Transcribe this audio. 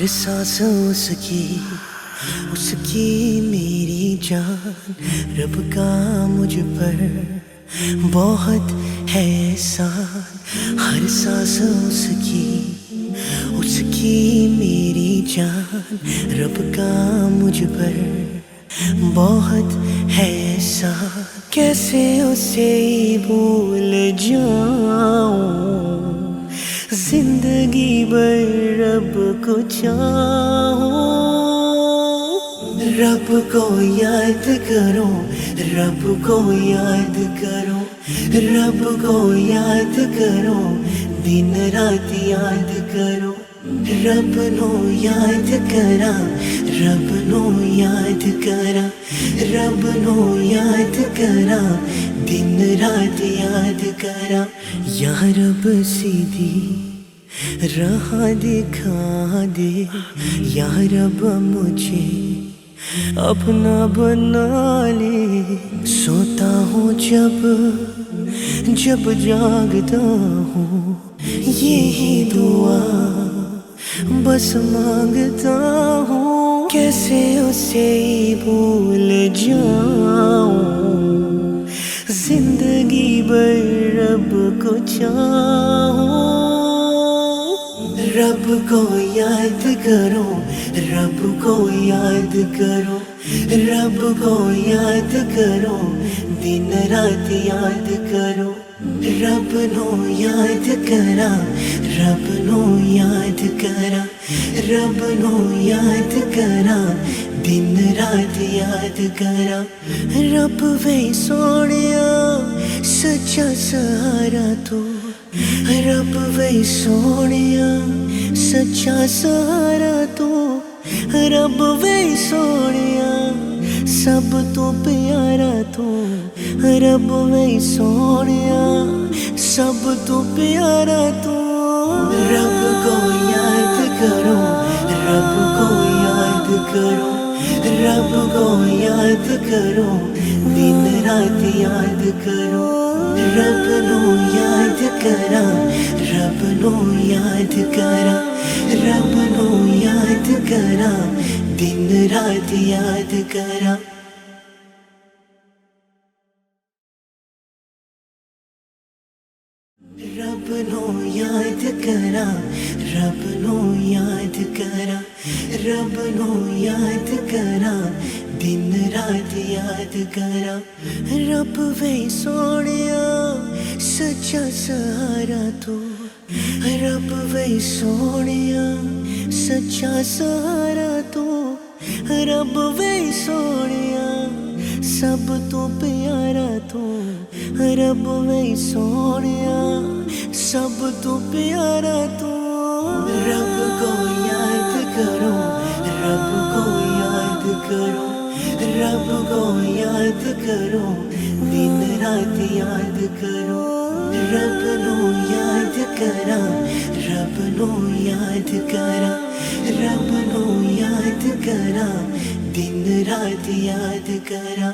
ہر سانس اس کی اس کی میری جان۔ رب کا مجھ پر بہت ہے احسان۔ ہر سانس اس کی اس کی میری جان۔ رب کا مجھ پر بہت ہے احسان۔ کیسے اسے بھول جاؤں؟ رب کو چاہوں، رب کو یاد کرو رب کو یاد کرو رب کو یاد کرو دن رات یاد کرو رب نو یاد کرا، رب نو یاد کرا، رب نو یاد کرا، دن رات یاد کرا، یا رب سیدھی راہ دکھا دے۔ یا رب مجھے اپنا بنا لے۔ سوتا ہوں جب جب جاگتا ہوں۔ یہی دعا بس مانگتا ہوں۔ کیسے اسے بھول جاؤں؟ زندگی بھر رب کو چاہوں۔ رب کو یاد کرو، رب کو یاد کرو، رب کو یاد کرو، دن رات یاد کرو۔ رب نو یاد کرا، رب نو یاد کرا، رب نو یاد کرا، دن رات یاد کرا۔ رب وے سوڑیا سچا سہارا تو۔ رب وے سوڑیا سچا سہارا تو رب وے سوڑیا سب تو پیارا تو رب وے سوڑیا سب تو پیارا تو رب کو یاد کرو رب کو یاد کرو رب کو یاد کرو دن رات یاد کرو رب نو یاد کرا رب نو یاد کرا رب نو یاد کرا، دن رات یاد کرا۔ رب نو یاد کرا رب نو یاد کرا رب نو یاد کرا۔ یاد کرا رب وے سوڑیا سچا سہارا تو رب وے سوڑیا سچا سہارا تو رب وے سوڑیا سب تو پیارا تو رب وے سوڑیا سب تو پیارا تو رب کو یاد کرو رب کو یاد کرو رب کو یاد کرو، دن رات یاد کرو۔ رب نو یاد کرا، رب نو یاد کرا۔ رب نو یاد کرا، دن رات یاد کرا۔